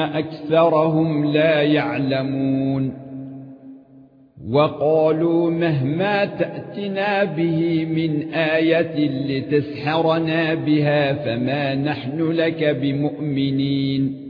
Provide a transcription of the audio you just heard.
أكثرهم لا يعلمون. وقالوا مهما تأتنا به من آية لتسحرنا بها فما نحن لك بمؤمنين.